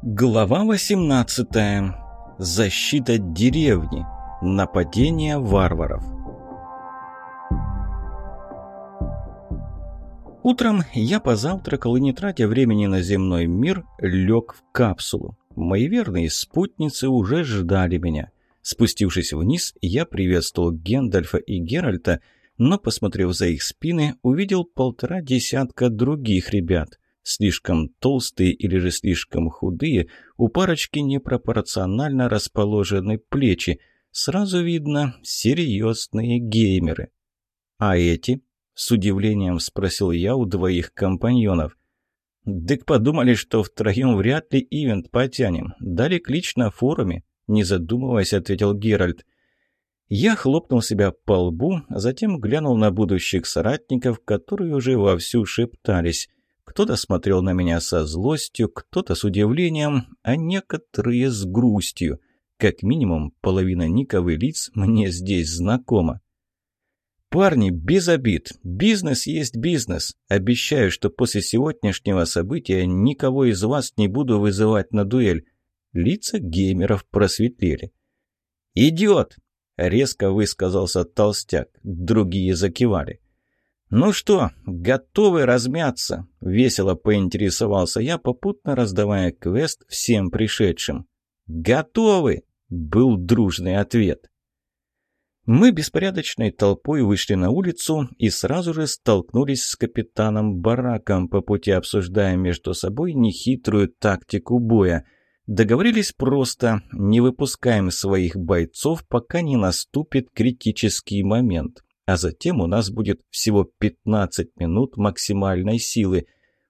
Глава 18. Защита деревни. Нападение варваров. Утром я позавтракал и, не тратя времени на земной мир, лег в капсулу. Мои верные спутницы уже ждали меня. Спустившись вниз, я приветствовал Гендальфа и Геральта, но, посмотрев за их спины, увидел полтора десятка других ребят – слишком толстые или же слишком худые, у парочки непропорционально расположены плечи. Сразу видно серьезные геймеры. «А эти?» — с удивлением спросил я у двоих компаньонов. «Дык подумали, что втроем вряд ли ивент потянем. Дали клич на форуме», — не задумываясь, ответил Геральт. Я хлопнул себя по лбу, затем глянул на будущих соратников, которые уже вовсю шептались. Кто-то смотрел на меня со злостью, кто-то с удивлением, а некоторые с грустью. Как минимум, половина ников и лиц мне здесь знакома. «Парни, без обид. Бизнес есть бизнес. Обещаю, что после сегодняшнего события никого из вас не буду вызывать на дуэль». Лица геймеров просветлели. «Идиот!» — резко высказался толстяк. Другие закивали. «Ну что, готовы размяться?» — весело поинтересовался я, попутно раздавая квест всем пришедшим. «Готовы!» — был дружный ответ. Мы беспорядочной толпой вышли на улицу и сразу же столкнулись с капитаном Бараком, по пути обсуждая между собой нехитрую тактику боя. Договорились просто, не выпускаем своих бойцов, пока не наступит критический момент а затем у нас будет всего 15 минут максимальной силы.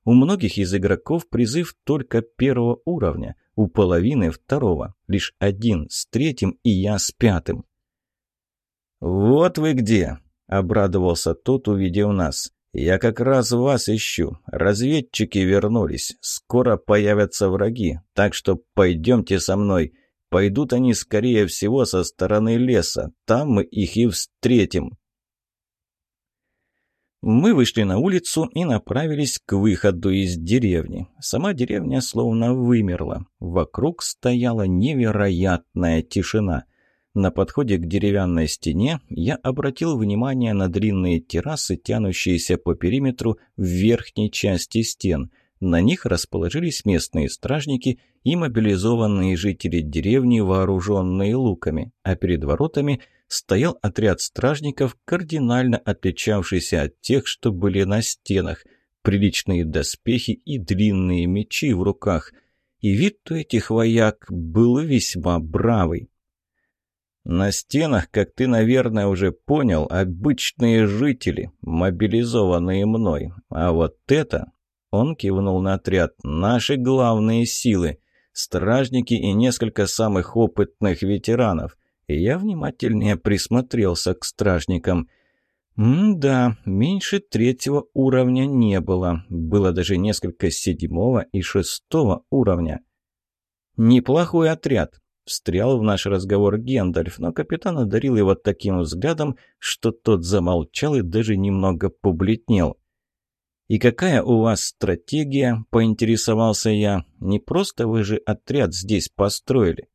У многих из игроков призыв только первого уровня, у половины второго, лишь один с третьим и я с пятым. «Вот вы где!» — обрадовался тот, увидев нас. «Я как раз вас ищу. Разведчики вернулись. Скоро появятся враги, так что пойдемте со мной. Пойдут они, скорее всего, со стороны леса. Там мы их и встретим». Мы вышли на улицу и направились к выходу из деревни. Сама деревня словно вымерла. Вокруг стояла невероятная тишина. На подходе к деревянной стене я обратил внимание на длинные террасы, тянущиеся по периметру в верхней части стен. На них расположились местные стражники и мобилизованные жители деревни, вооруженные луками, а перед воротами – стоял отряд стражников, кардинально отличавшийся от тех, что были на стенах. Приличные доспехи и длинные мечи в руках. И вид у этих вояк был весьма бравый. На стенах, как ты, наверное, уже понял, обычные жители, мобилизованные мной. А вот это, он кивнул на отряд, наши главные силы, стражники и несколько самых опытных ветеранов и я внимательнее присмотрелся к стражникам. М-да, меньше третьего уровня не было. Было даже несколько седьмого и шестого уровня. «Неплохой отряд», — встрял в наш разговор Гендальф, но капитан одарил его таким взглядом, что тот замолчал и даже немного побледнел. «И какая у вас стратегия?» – поинтересовался я. «Не просто вы же отряд здесь построили».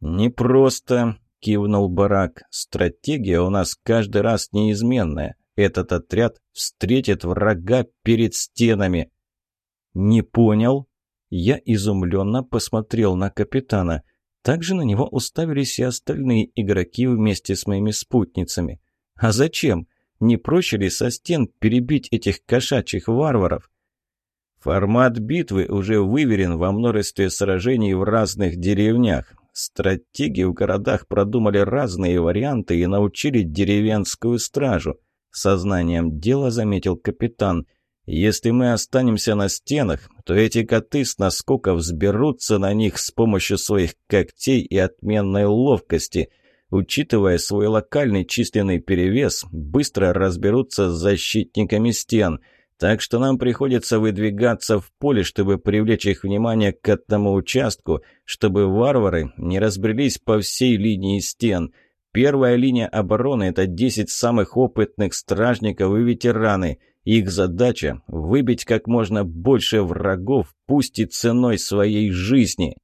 «Не просто», — кивнул Барак. «Стратегия у нас каждый раз неизменная. Этот отряд встретит врага перед стенами». «Не понял?» Я изумленно посмотрел на капитана. Также на него уставились и остальные игроки вместе с моими спутницами. «А зачем? Не проще ли со стен перебить этих кошачьих варваров?» Формат битвы уже выверен во множестве сражений в разных деревнях. Стратеги в городах продумали разные варианты и научили деревенскую стражу. Сознанием дела заметил капитан. Если мы останемся на стенах, то эти коты с наскоков взберутся на них с помощью своих когтей и отменной ловкости. Учитывая свой локальный численный перевес, быстро разберутся с защитниками стен – так что нам приходится выдвигаться в поле, чтобы привлечь их внимание к этому участку, чтобы варвары не разбрелись по всей линии стен. Первая линия обороны – это 10 самых опытных стражников и ветераны. Их задача – выбить как можно больше врагов, пусть и ценой своей жизни.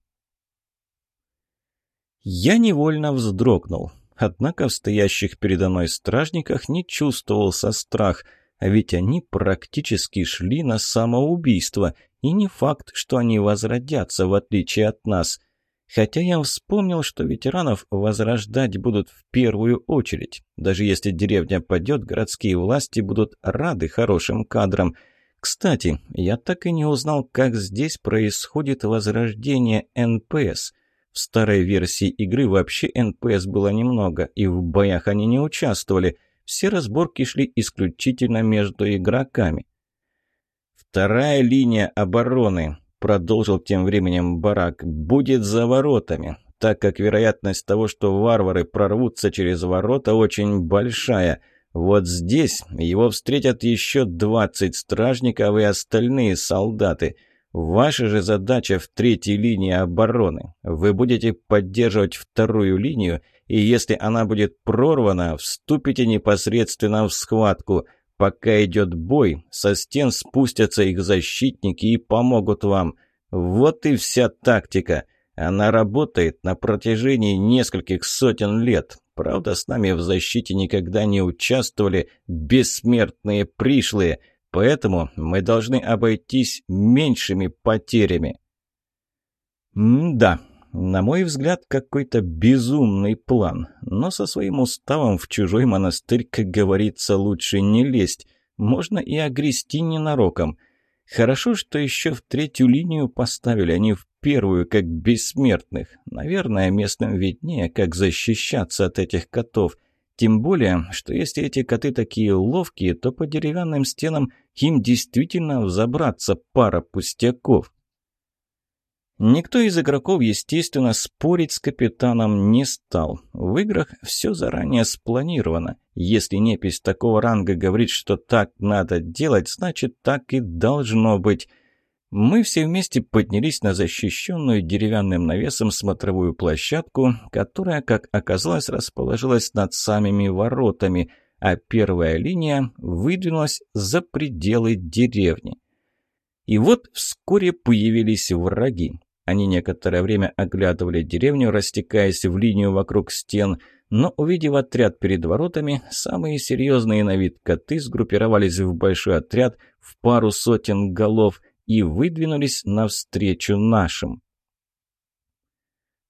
Я невольно вздрогнул. Однако в стоящих передо мной стражниках не чувствовался страх, а ведь они практически шли на самоубийство, и не факт, что они возродятся, в отличие от нас. Хотя я вспомнил, что ветеранов возрождать будут в первую очередь. Даже если деревня падет, городские власти будут рады хорошим кадрам. Кстати, я так и не узнал, как здесь происходит возрождение НПС. В старой версии игры вообще НПС было немного, и в боях они не участвовали. Все разборки шли исключительно между игроками. Вторая линия обороны продолжил тем временем барак, будет за воротами, так как вероятность того, что варвары прорвутся через ворота, очень большая. Вот здесь его встретят еще 20 стражников и остальные солдаты. Ваша же задача в третьей линии обороны. Вы будете поддерживать вторую линию, и если она будет прорвана, вступите непосредственно в схватку – Пока идет бой, со стен спустятся их защитники и помогут вам. Вот и вся тактика. Она работает на протяжении нескольких сотен лет. Правда, с нами в защите никогда не участвовали бессмертные пришлые, поэтому мы должны обойтись меньшими потерями. М-да, на мой взгляд, какой-то безумный план. Но со своим уставом в чужой монастырь, как говорится, лучше не лезть. Можно и огрести ненароком. Хорошо, что еще в третью линию поставили, а не в первую, как бессмертных. Наверное, местным виднее, как защищаться от этих котов. Тем более, что если эти коты такие ловкие, то по деревянным стенам им действительно взобраться пара пустяков. Никто из игроков, естественно, спорить с капитаном не стал. В играх все заранее спланировано. Если непись такого ранга говорит, что так надо делать, значит так и должно быть. Мы все вместе поднялись на защищенную деревянным навесом смотровую площадку, которая, как оказалось, расположилась над самыми воротами, а первая линия выдвинулась за пределы деревни. И вот вскоре появились враги. Они некоторое время оглядывали деревню, растекаясь в линию вокруг стен, но, увидев отряд перед воротами, самые серьезные на вид коты сгруппировались в большой отряд в пару сотен голов и выдвинулись навстречу нашим.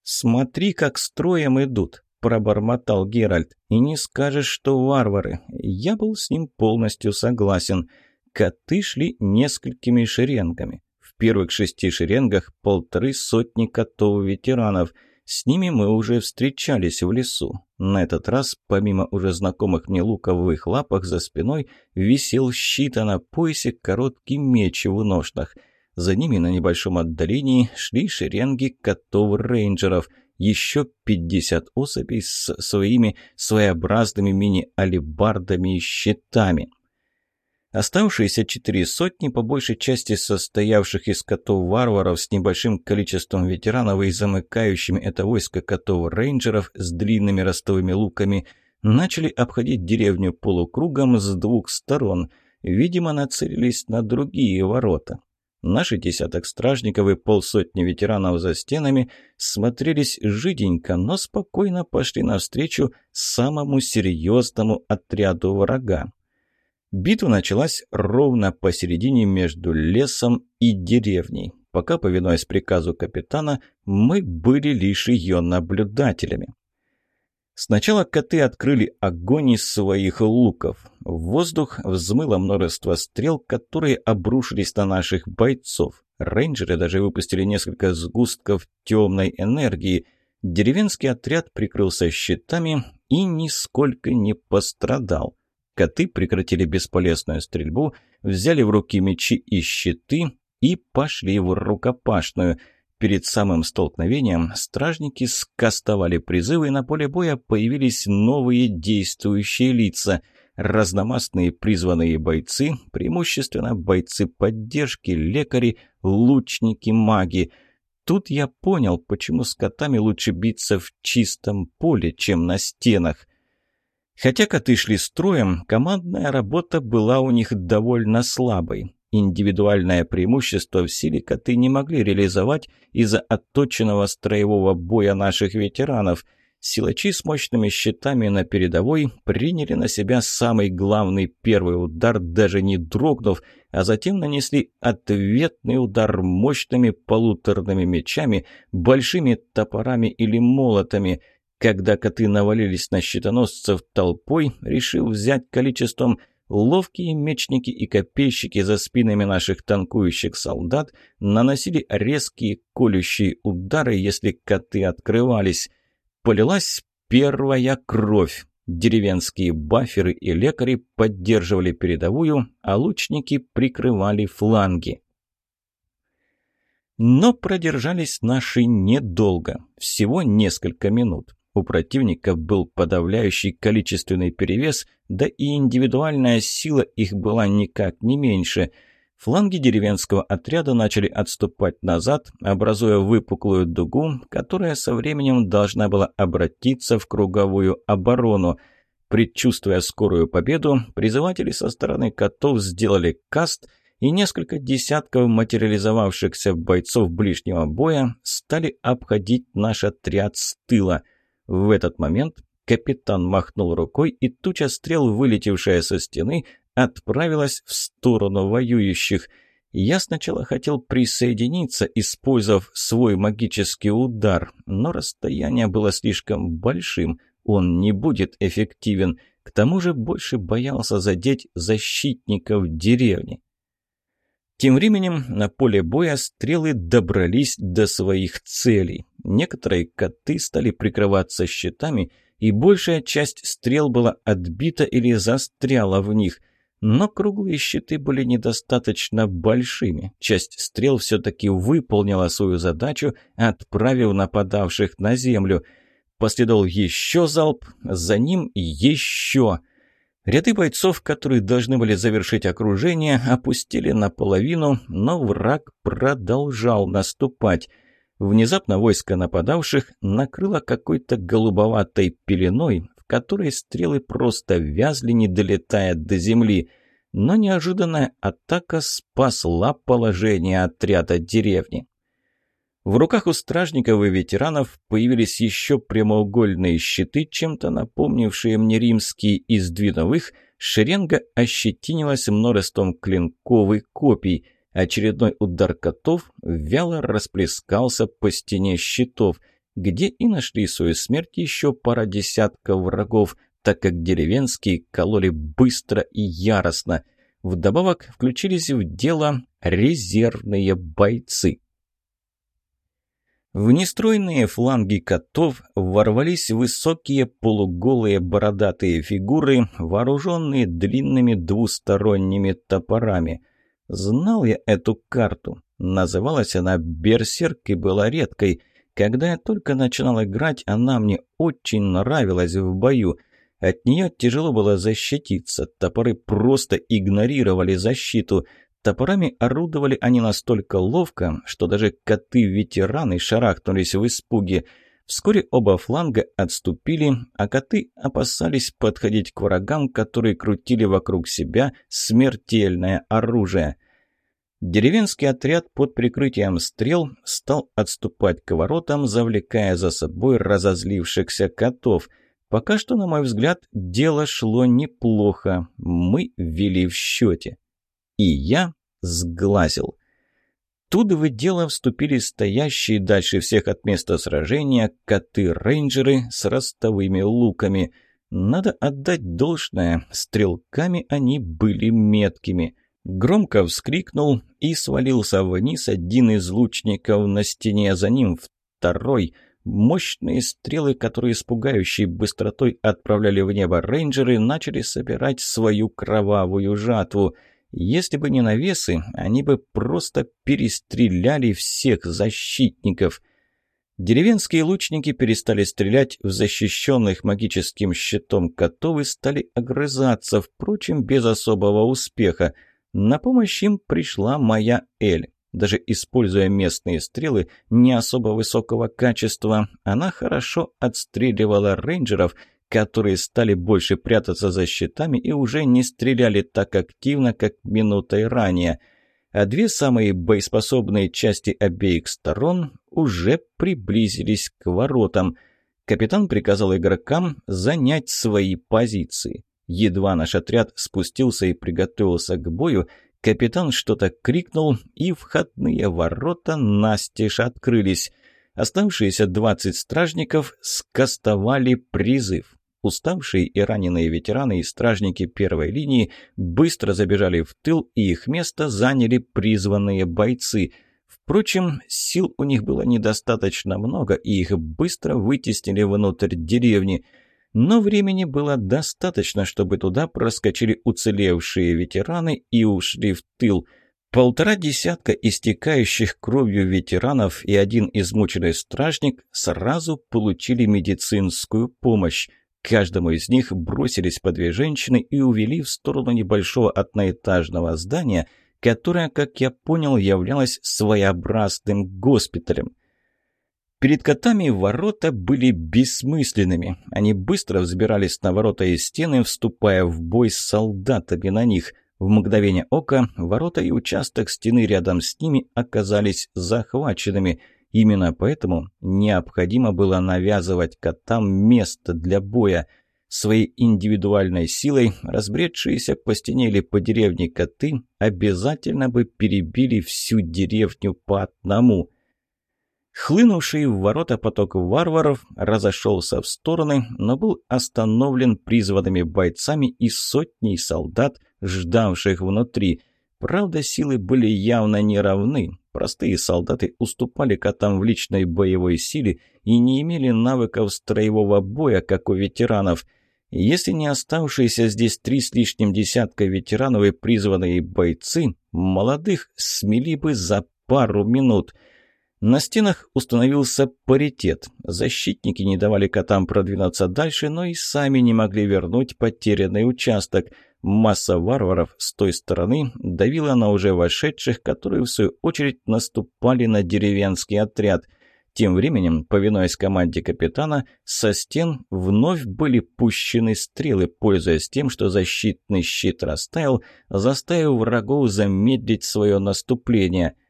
«Смотри, как строем идут!» – пробормотал Геральт. «И не скажешь, что варвары. Я был с ним полностью согласен. Коты шли несколькими шеренгами первых шести шеренгах полторы сотни котов-ветеранов. С ними мы уже встречались в лесу. На этот раз, помимо уже знакомых мне луков в лапах за спиной, висел щит, а на поясе короткий меч в ножнах. За ними на небольшом отдалении шли шеренги котов-рейнджеров – еще 50 особей с своими своеобразными мини-алибардами и щитами. Оставшиеся четыре сотни, по большей части состоявших из котов-варваров с небольшим количеством ветеранов и замыкающими это войско котов-рейнджеров с длинными ростовыми луками, начали обходить деревню полукругом с двух сторон. Видимо, нацелились на другие ворота. Наши десяток стражников и полсотни ветеранов за стенами смотрелись жиденько, но спокойно пошли навстречу самому серьезному отряду врага. Битва началась ровно посередине между лесом и деревней. Пока, повинуясь приказу капитана, мы были лишь ее наблюдателями. Сначала коты открыли огонь из своих луков. В воздух взмыло множество стрел, которые обрушились на наших бойцов. Рейнджеры даже выпустили несколько сгустков темной энергии. Деревенский отряд прикрылся щитами и нисколько не пострадал. Коты прекратили бесполезную стрельбу, взяли в руки мечи и щиты и пошли в рукопашную. Перед самым столкновением стражники скастовали призывы, и на поле боя появились новые действующие лица. Разномастные призванные бойцы, преимущественно бойцы поддержки, лекари, лучники, маги. Тут я понял, почему с котами лучше биться в чистом поле, чем на стенах. Хотя коты шли строем, командная работа была у них довольно слабой. Индивидуальное преимущество в силе коты не могли реализовать из-за отточенного строевого боя наших ветеранов. Силачи с мощными щитами на передовой приняли на себя самый главный первый удар, даже не дрогнув, а затем нанесли ответный удар мощными полуторными мечами, большими топорами или молотами – когда коты навалились на щитоносцев толпой, решив взять количеством, ловкие мечники и копейщики за спинами наших танкующих солдат наносили резкие колющие удары, если коты открывались. Полилась первая кровь. Деревенские баферы и лекари поддерживали передовую, а лучники прикрывали фланги. Но продержались наши недолго, всего несколько минут. У противников был подавляющий количественный перевес, да и индивидуальная сила их была никак не меньше. Фланги деревенского отряда начали отступать назад, образуя выпуклую дугу, которая со временем должна была обратиться в круговую оборону. Предчувствуя скорую победу, призыватели со стороны котов сделали каст – и несколько десятков материализовавшихся бойцов ближнего боя стали обходить наш отряд с тыла – в этот момент капитан махнул рукой, и туча стрел, вылетевшая со стены, отправилась в сторону воюющих. Я сначала хотел присоединиться, использовав свой магический удар, но расстояние было слишком большим, он не будет эффективен. К тому же больше боялся задеть защитников деревни. Тем временем на поле боя стрелы добрались до своих целей. Некоторые коты стали прикрываться щитами, и большая часть стрел была отбита или застряла в них. Но круглые щиты были недостаточно большими. Часть стрел все-таки выполнила свою задачу, отправив нападавших на землю. Последовал еще залп, за ним еще... Ряды бойцов, которые должны были завершить окружение, опустили наполовину, но враг продолжал наступать. Внезапно войско нападавших накрыло какой-то голубоватой пеленой, в которой стрелы просто вязли, не долетая до земли. Но неожиданная атака спасла положение отряда деревни. В руках у стражников и ветеранов появились еще прямоугольные щиты, чем-то напомнившие мне римские, и сдвинув шеренга ощетинилась множеством клинков копий. Очередной удар котов вяло расплескался по стене щитов, где и нашли свою смерть еще пара десятков врагов, так как деревенские кололи быстро и яростно. Вдобавок включились в дело резервные бойцы. В нестройные фланги котов ворвались высокие полуголые бородатые фигуры, вооруженные длинными двусторонними топорами. Знал я эту карту. Называлась она «Берсерк» и была редкой. Когда я только начинал играть, она мне очень нравилась в бою. От нее тяжело было защититься, топоры просто игнорировали защиту – Топорами орудовали они настолько ловко, что даже коты-ветераны шарахнулись в испуге. Вскоре оба фланга отступили, а коты опасались подходить к врагам, которые крутили вокруг себя смертельное оружие. Деревенский отряд под прикрытием стрел стал отступать к воротам, завлекая за собой разозлившихся котов. Пока что, на мой взгляд, дело шло неплохо. Мы вели в счете. И я сглазил. Тут в дело вступили стоящие дальше всех от места сражения коты-рейнджеры с ростовыми луками. Надо отдать должное, стрелками они были меткими. Громко вскрикнул и свалился вниз один из лучников на стене, за ним второй. Мощные стрелы, которые с пугающей быстротой отправляли в небо рейнджеры, начали собирать свою кровавую жатву — если бы не навесы, они бы просто перестреляли всех защитников. Деревенские лучники перестали стрелять в защищенных магическим щитом котов и стали огрызаться, впрочем, без особого успеха. На помощь им пришла моя Эль. Даже используя местные стрелы не особо высокого качества, она хорошо отстреливала рейнджеров, которые стали больше прятаться за щитами и уже не стреляли так активно, как минутой ранее. А две самые боеспособные части обеих сторон уже приблизились к воротам. Капитан приказал игрокам занять свои позиции. Едва наш отряд спустился и приготовился к бою, капитан что-то крикнул, и входные ворота настежь открылись. Оставшиеся двадцать стражников скостовали призыв. Уставшие и раненые ветераны и стражники первой линии быстро забежали в тыл, и их место заняли призванные бойцы. Впрочем, сил у них было недостаточно много, и их быстро вытеснили внутрь деревни – но времени было достаточно, чтобы туда проскочили уцелевшие ветераны и ушли в тыл. Полтора десятка истекающих кровью ветеранов и один измученный стражник сразу получили медицинскую помощь. Каждому из них бросились по две женщины и увели в сторону небольшого одноэтажного здания, которое, как я понял, являлось своеобразным госпиталем. Перед котами ворота были бессмысленными. Они быстро взбирались на ворота и стены, вступая в бой с солдатами на них. В мгновение ока ворота и участок стены рядом с ними оказались захваченными. Именно поэтому необходимо было навязывать котам место для боя. Своей индивидуальной силой разбредшиеся по стене или по деревне коты обязательно бы перебили всю деревню по одному – Хлынувший в ворота поток варваров разошелся в стороны, но был остановлен призванными бойцами и сотней солдат, ждавших внутри. Правда, силы были явно неравны. Простые солдаты уступали котам в личной боевой силе и не имели навыков строевого боя, как у ветеранов. Если не оставшиеся здесь три с лишним десятка ветеранов и призванные бойцы, молодых смели бы за пару минут – на стенах установился паритет. Защитники не давали котам продвинуться дальше, но и сами не могли вернуть потерянный участок. Масса варваров с той стороны давила на уже вошедших, которые в свою очередь наступали на деревенский отряд. Тем временем, повинуясь команде капитана, со стен вновь были пущены стрелы, пользуясь тем, что защитный щит растаял, заставив врагов замедлить свое наступление –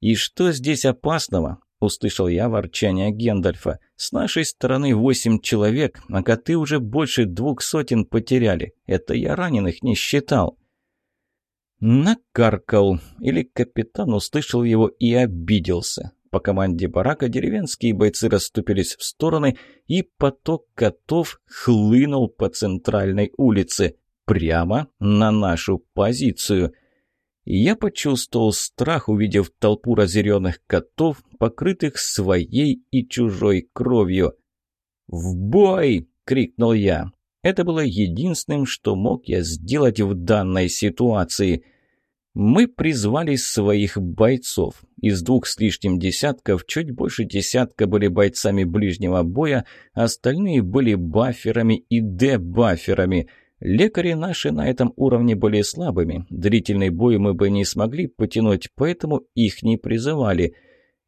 «И что здесь опасного?» – услышал я ворчание Гендальфа. «С нашей стороны восемь человек, а коты уже больше двух сотен потеряли. Это я раненых не считал». Накаркал. Или капитан услышал его и обиделся. По команде барака деревенские бойцы расступились в стороны, и поток котов хлынул по центральной улице, прямо на нашу позицию – я почувствовал страх, увидев толпу разъяренных котов, покрытых своей и чужой кровью. «В бой!» — крикнул я. Это было единственным, что мог я сделать в данной ситуации. Мы призвали своих бойцов. Из двух с лишним десятков чуть больше десятка были бойцами ближнего боя, остальные были баферами и дебаферами — Лекари наши на этом уровне были слабыми, длительный бой мы бы не смогли потянуть, поэтому их не призывали.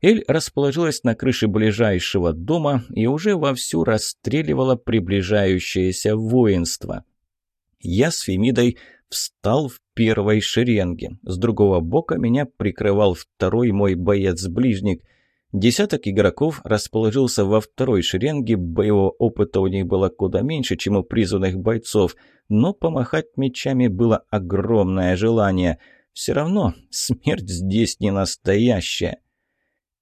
Эль расположилась на крыше ближайшего дома и уже вовсю расстреливала приближающееся воинство. Я с Фемидой встал в первой шеренге. С другого бока меня прикрывал второй мой боец-ближник – Десяток игроков расположился во второй шеренге, боевого опыта у них было куда меньше, чем у призванных бойцов, но помахать мечами было огромное желание. Все равно смерть здесь не настоящая.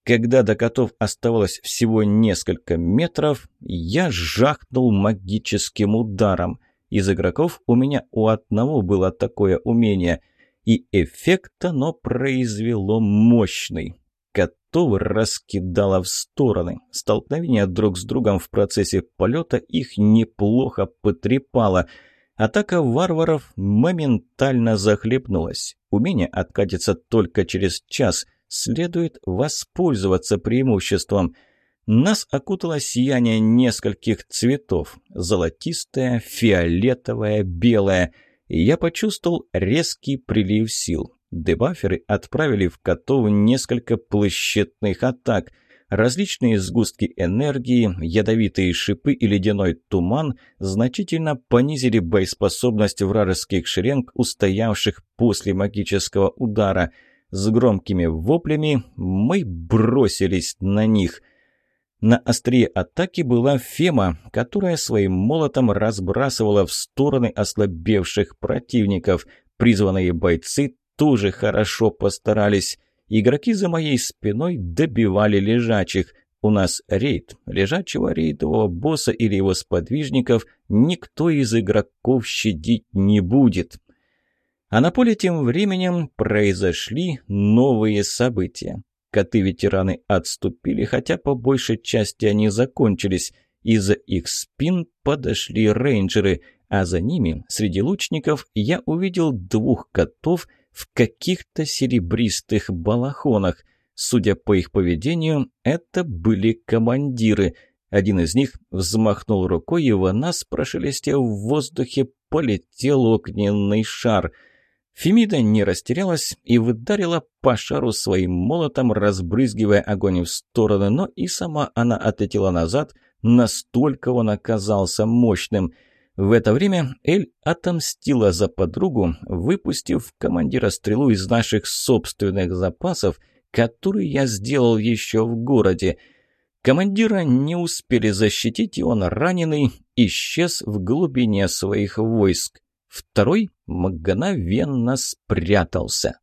Когда до котов оставалось всего несколько метров, я жахнул магическим ударом. Из игроков у меня у одного было такое умение, и эффект оно произвело мощный котов раскидало в стороны. Столкновение друг с другом в процессе полета их неплохо потрепало. Атака варваров моментально захлебнулась. Умение откатится только через час. Следует воспользоваться преимуществом. Нас окутало сияние нескольких цветов. Золотистое, фиолетовое, белое. Я почувствовал резкий прилив сил. Дебаферы отправили в котов несколько площадных атак. различные сгустки энергии, ядовитые шипы и ледяной туман значительно понизили боеспособность вражеских шеренг, устоявших после магического удара. С громкими воплями мы бросились на них. На острие атаки была Фема, которая своим молотом разбрасывала в стороны ослабевших противников. Призванные бойцы тоже хорошо постарались. Игроки за моей спиной добивали лежачих. У нас рейд. Лежачего рейдового босса или его сподвижников никто из игроков щадить не будет. А на поле тем временем произошли новые события. Коты-ветераны отступили, хотя по большей части они закончились. Из-за их спин подошли рейнджеры, а за ними, среди лучников, я увидел двух котов – в каких-то серебристых балахонах. Судя по их поведению, это были командиры. Один из них взмахнул рукой, и в нас, прошелестев в воздухе, полетел огненный шар. Фемида не растерялась и выдарила по шару своим молотом, разбрызгивая огонь в стороны, но и сама она отлетела назад, настолько он оказался мощным – в это время Эль отомстила за подругу, выпустив командира стрелу из наших собственных запасов, которые я сделал еще в городе. Командира не успели защитить, и он раненый исчез в глубине своих войск. Второй мгновенно спрятался.